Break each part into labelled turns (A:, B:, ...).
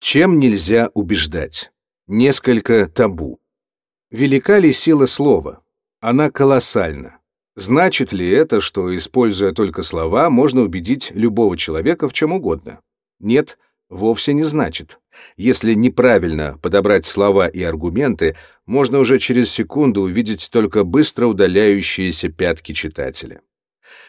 A: Чем нельзя убеждать? Несколько табу. Велика ли сила слова? Она колоссальна. Значит ли это, что, используя только слова, можно убедить любого человека в чем угодно? Нет, вовсе не значит. Если неправильно подобрать слова и аргументы, можно уже через секунду увидеть только быстро удаляющиеся пятки читателя.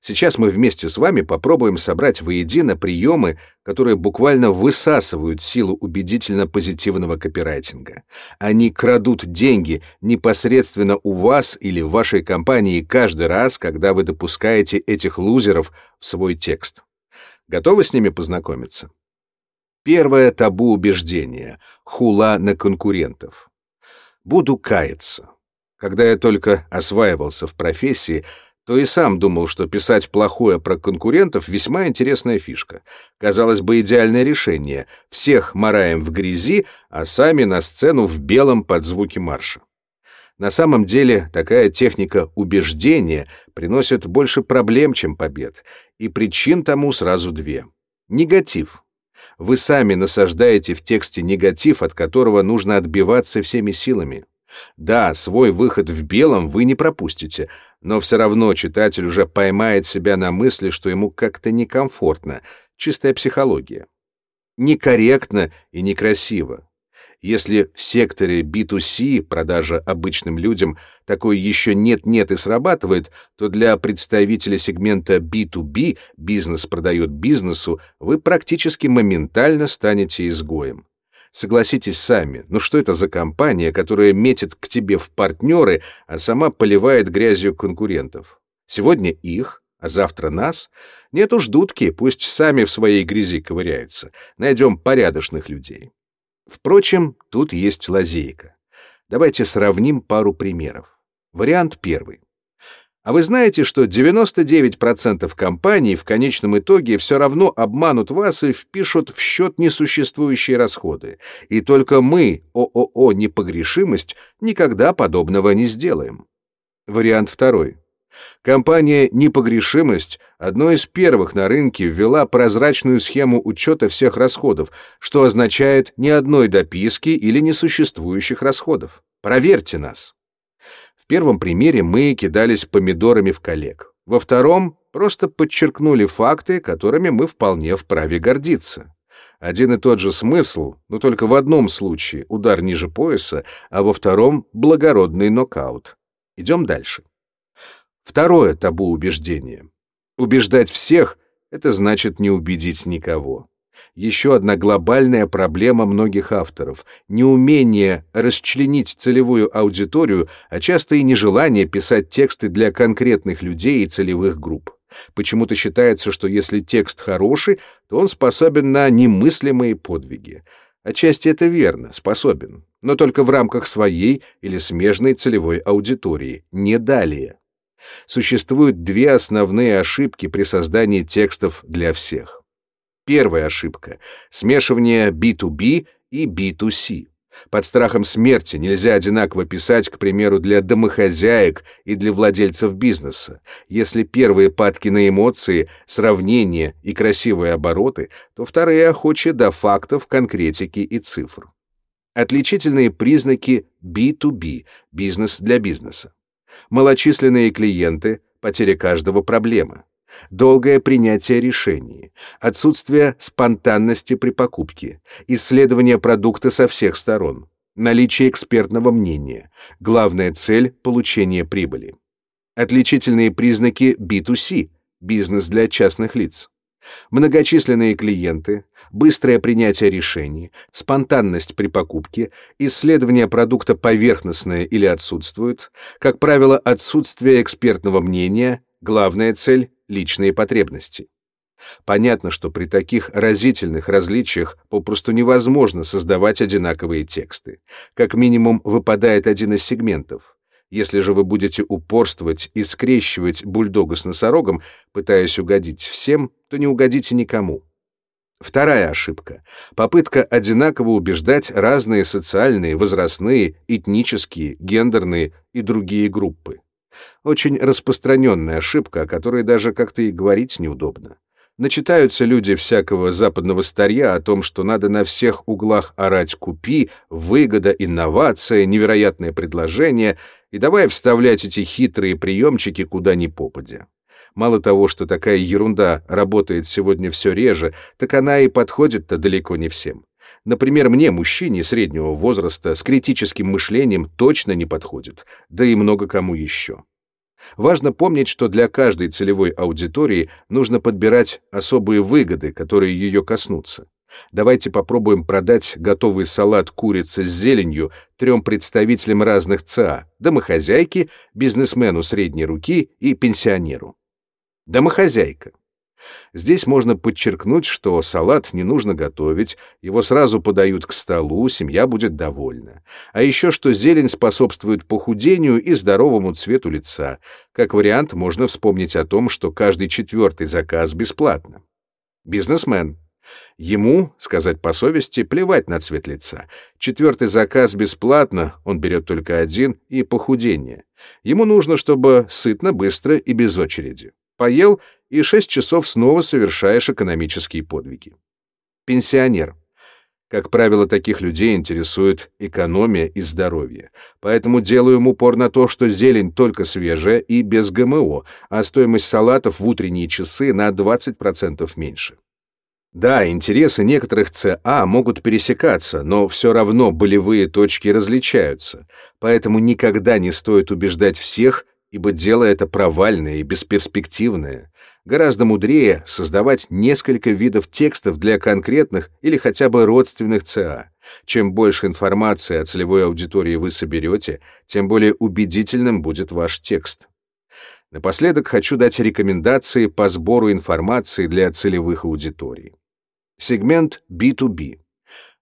A: Сейчас мы вместе с вами попробуем собрать воедино приемы, которые буквально высасывают силу убедительно позитивного копирайтинга. Они крадут деньги непосредственно у вас или вашей компании каждый раз, когда вы допускаете этих лузеров в свой текст. Готовы с ними познакомиться? Первое табу убеждения — хула на конкурентов. Буду каяться. Когда я только осваивался в профессии, то и сам думал, что писать плохое про конкурентов весьма интересная фишка. Казалось бы, идеальное решение. Всех мараем в грязи, а сами на сцену в белом под звуки марша. На самом деле, такая техника убеждения приносит больше проблем, чем побед, и причин тому сразу две. Негатив. Вы сами насаждаете в тексте негатив, от которого нужно отбиваться всеми силами. Да, свой выход в белом вы не пропустите, но все равно читатель уже поймает себя на мысли, что ему как-то некомфортно, чистая психология. Некорректно и некрасиво. Если в секторе B2C, продажа обычным людям, такое еще нет-нет и срабатывает, то для представителя сегмента B2B, бизнес продает бизнесу, вы практически моментально станете изгоем. Согласитесь сами, ну что это за компания, которая метит к тебе в партнеры, а сама поливает грязью конкурентов? Сегодня их, а завтра нас? Нет уж дудки, пусть сами в своей грязи ковыряются. Найдем порядочных людей. Впрочем, тут есть лазейка. Давайте сравним пару примеров. Вариант первый. А вы знаете, что 99% компаний в конечном итоге все равно обманут вас и впишут в счет несуществующие расходы. И только мы, ООО «Непогрешимость», никогда подобного не сделаем. Вариант второй. Компания «Непогрешимость» одной из первых на рынке ввела прозрачную схему учета всех расходов, что означает ни одной дописки или несуществующих расходов. Проверьте нас. Первом примере мы кидались помидорами в коллег. Во втором просто подчеркнули факты, которыми мы вполне вправе гордиться. Один и тот же смысл, но только в одном случае удар ниже пояса, а во втором благородный нокаут. Идем дальше. Второе табу убеждения. Убеждать всех — это значит не убедить никого еще одна глобальная проблема многих авторов — неумение расчленить целевую аудиторию, а часто и нежелание писать тексты для конкретных людей и целевых групп. Почему-то считается, что если текст хороший, то он способен на немыслимые подвиги. Отчасти это верно, способен, но только в рамках своей или смежной целевой аудитории, не далее. Существуют две основные ошибки при создании текстов для всех. Первая ошибка — смешивание B2B и B2C. Под страхом смерти нельзя одинаково писать, к примеру, для домохозяек и для владельцев бизнеса. Если первые падки на эмоции, сравнения и красивые обороты, то вторые охочи до фактов, конкретики и цифр. Отличительные признаки B2B – бизнес для бизнеса. Малочисленные клиенты, потеря каждого проблемы долгое принятие решений, отсутствие спонтанности при покупке, исследование продукта со всех сторон, наличие экспертного мнения, главная цель — получение прибыли. Отличительные признаки B2C — бизнес для частных лиц. Многочисленные клиенты, быстрое принятие решений, спонтанность при покупке, исследование продукта поверхностное или отсутствует, как правило, отсутствие экспертного мнения, главная цель личные потребности. Понятно, что при таких разительных различиях попросту невозможно создавать одинаковые тексты. Как минимум выпадает один из сегментов. Если же вы будете упорствовать и скрещивать бульдога с носорогом, пытаясь угодить всем, то не угодите никому. Вторая ошибка — попытка одинаково убеждать разные социальные, возрастные, этнические, гендерные и другие группы. Очень распространенная ошибка, о которой даже как-то и говорить неудобно. Начитаются люди всякого западного старья о том, что надо на всех углах орать «купи», «выгода», «инновация», «невероятное предложение» и давай вставлять эти хитрые приемчики куда ни попадя. Мало того, что такая ерунда работает сегодня все реже, так она и подходит-то далеко не всем. Например, мне, мужчине среднего возраста, с критическим мышлением точно не подходит, да и много кому еще. Важно помнить, что для каждой целевой аудитории нужно подбирать особые выгоды, которые ее коснутся. Давайте попробуем продать готовый салат курицы с зеленью трем представителям разных ЦА – домохозяйке, бизнесмену средней руки и пенсионеру. Домохозяйка. Здесь можно подчеркнуть, что салат не нужно готовить, его сразу подают к столу, семья будет довольна. А еще что зелень способствует похудению и здоровому цвету лица. Как вариант, можно вспомнить о том, что каждый четвертый заказ бесплатно. Бизнесмен. Ему, сказать по совести, плевать на цвет лица. Четвертый заказ бесплатно, он берет только один, и похудение. Ему нужно, чтобы сытно, быстро и без очереди. Поел и шесть часов снова совершаешь экономические подвиги. Пенсионер. Как правило, таких людей интересует экономия и здоровье. Поэтому делаем упор на то, что зелень только свежая и без ГМО, а стоимость салатов в утренние часы на 20% меньше. Да, интересы некоторых ЦА могут пересекаться, но все равно болевые точки различаются, поэтому никогда не стоит убеждать всех, ибо дело это провальное и бесперспективное. Гораздо мудрее создавать несколько видов текстов для конкретных или хотя бы родственных ЦА. Чем больше информации о целевой аудитории вы соберете, тем более убедительным будет ваш текст. Напоследок хочу дать рекомендации по сбору информации для целевых аудиторий. Сегмент B2B.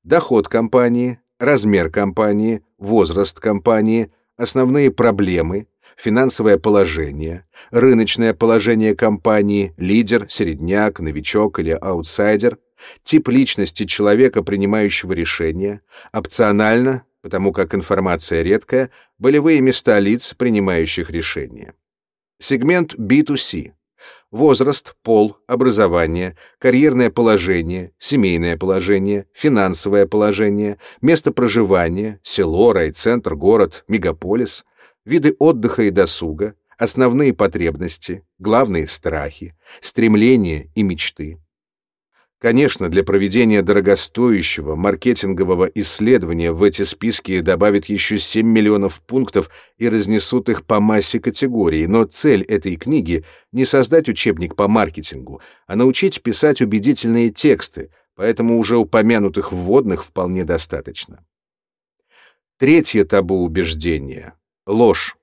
A: Доход компании, размер компании, возраст компании, основные проблемы, финансовое положение, рыночное положение компании, лидер, середняк, новичок или аутсайдер, тип личности человека, принимающего решения, опционально, потому как информация редкая, болевые места лиц, принимающих решения. Сегмент B2C. Возраст, пол, образование, карьерное положение, семейное положение, финансовое положение, место проживания, село, райцентр, город, мегаполис, виды отдыха и досуга, основные потребности, главные страхи, стремления и мечты. Конечно, для проведения дорогостоящего маркетингового исследования в эти списки добавят еще 7 миллионов пунктов и разнесут их по массе категорий, но цель этой книги не создать учебник по маркетингу, а научить писать убедительные тексты, поэтому уже упомянутых вводных вполне достаточно. Третье табу убеждения Ложь.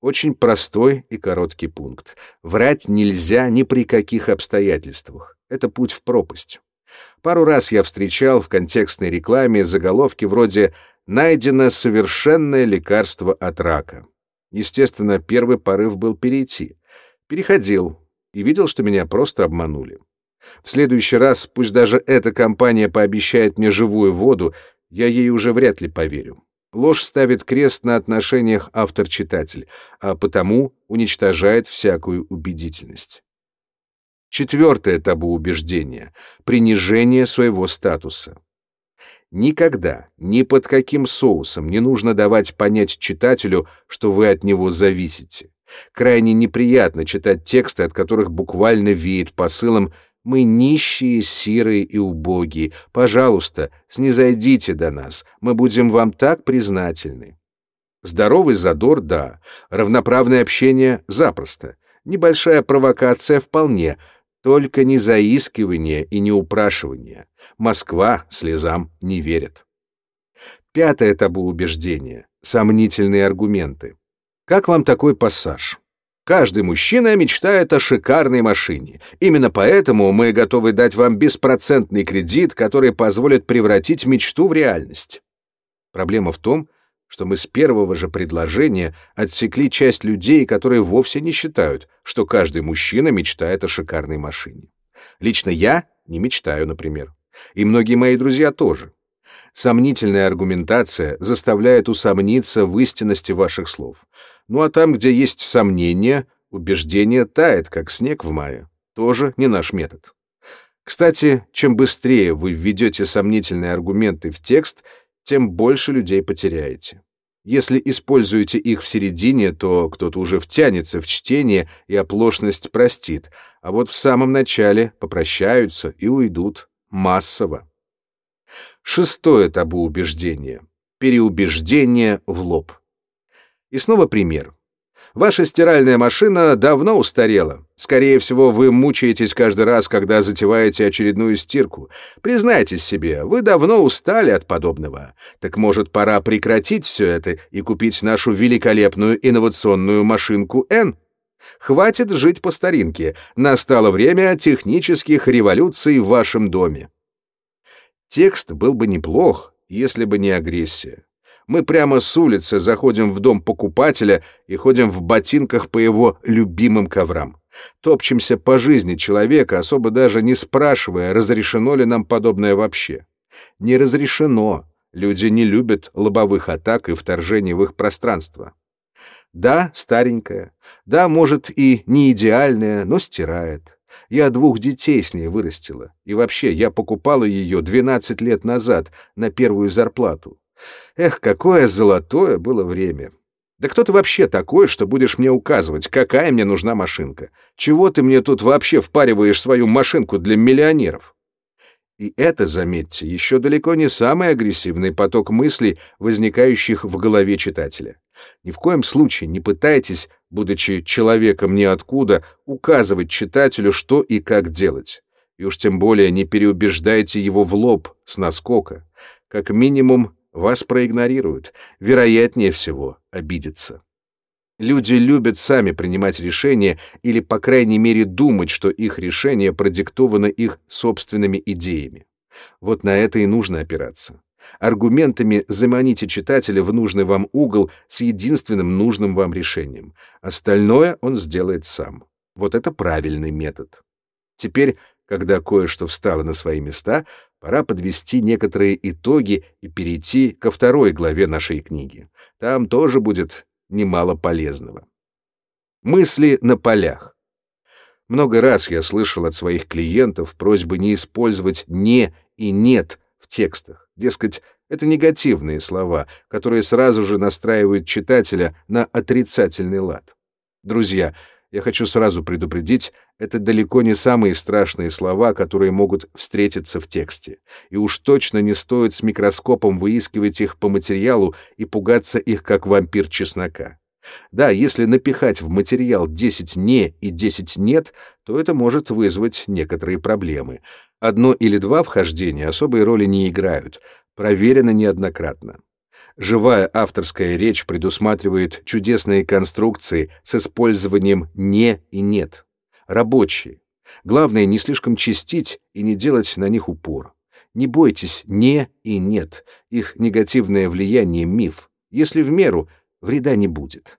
A: Очень простой и короткий пункт. Врать нельзя ни при каких обстоятельствах. Это путь в пропасть. Пару раз я встречал в контекстной рекламе заголовки вроде «Найдено совершенное лекарство от рака». Естественно, первый порыв был перейти. Переходил и видел, что меня просто обманули. В следующий раз, пусть даже эта компания пообещает мне живую воду, я ей уже вряд ли поверю. Ложь ставит крест на отношениях автор-читатель, а потому уничтожает всякую убедительность. Четвертое табу убеждения — принижение своего статуса. Никогда, ни под каким соусом не нужно давать понять читателю, что вы от него зависите. Крайне неприятно читать тексты, от которых буквально веет посылом мы нищие, сирые и убогие. Пожалуйста, снизойдите до нас, мы будем вам так признательны. Здоровый задор — да, равноправное общение — запросто. Небольшая провокация — вполне, только не заискивание и не упрашивание. Москва слезам не верит. Пятое табу убеждения — сомнительные аргументы. Как вам такой пассаж? Каждый мужчина мечтает о шикарной машине. Именно поэтому мы готовы дать вам беспроцентный кредит, который позволит превратить мечту в реальность. Проблема в том, что мы с первого же предложения отсекли часть людей, которые вовсе не считают, что каждый мужчина мечтает о шикарной машине. Лично я не мечтаю, например. И многие мои друзья тоже. Сомнительная аргументация заставляет усомниться в истинности ваших слов. Ну а там, где есть сомнения, убеждение тает, как снег в мае. Тоже не наш метод. Кстати, чем быстрее вы введете сомнительные аргументы в текст, тем больше людей потеряете. Если используете их в середине, то кто-то уже втянется в чтение и оплошность простит, а вот в самом начале попрощаются и уйдут массово. Шестое табу убеждения. Переубеждение в лоб. И снова пример. Ваша стиральная машина давно устарела. Скорее всего, вы мучаетесь каждый раз, когда затеваете очередную стирку. Признайтесь себе, вы давно устали от подобного. Так может, пора прекратить все это и купить нашу великолепную инновационную машинку N? Хватит жить по старинке. Настало время технических революций в вашем доме. Текст был бы неплох, если бы не агрессия. Мы прямо с улицы заходим в дом покупателя и ходим в ботинках по его любимым коврам. Топчемся по жизни человека, особо даже не спрашивая, разрешено ли нам подобное вообще. Не разрешено. Люди не любят лобовых атак и вторжений в их пространство. Да, старенькая. Да, может, и не идеальная, но стирает. Я двух детей с ней вырастила. И вообще, я покупала ее 12 лет назад на первую зарплату. Эх, какое золотое было время. Да кто ты вообще такой, что будешь мне указывать, какая мне нужна машинка? Чего ты мне тут вообще впариваешь свою машинку для миллионеров? И это, заметьте, еще далеко не самый агрессивный поток мыслей, возникающих в голове читателя. Ни в коем случае не пытайтесь, будучи человеком ниоткуда, указывать читателю, что и как делать. И уж тем более не переубеждайте его в лоб, с наскока. Как минимум, вас проигнорируют, вероятнее всего, обидятся. Люди любят сами принимать решения или, по крайней мере, думать, что их решение продиктовано их собственными идеями. Вот на это и нужно опираться. Аргументами заманите читателя в нужный вам угол с единственным нужным вам решением. Остальное он сделает сам. Вот это правильный метод. Теперь, когда кое-что встало на свои места, пора подвести некоторые итоги и перейти ко второй главе нашей книги. Там тоже будет немало полезного. Мысли на полях. Много раз я слышал от своих клиентов просьбы не использовать «не» и «нет» в текстах. Дескать, это негативные слова, которые сразу же настраивают читателя на отрицательный лад. Друзья, я хочу сразу предупредить, это далеко не самые страшные слова, которые могут встретиться в тексте. И уж точно не стоит с микроскопом выискивать их по материалу и пугаться их как вампир чеснока. Да, если напихать в материал 10 «не» и 10 «нет», то это может вызвать некоторые проблемы. Одно или два вхождения особой роли не играют, проверено неоднократно. Живая авторская речь предусматривает чудесные конструкции с использованием «не» и «нет». Рабочие. Главное, не слишком чистить и не делать на них упор. Не бойтесь «не» и «нет». Их негативное влияние — миф. Если в меру, вреда не будет.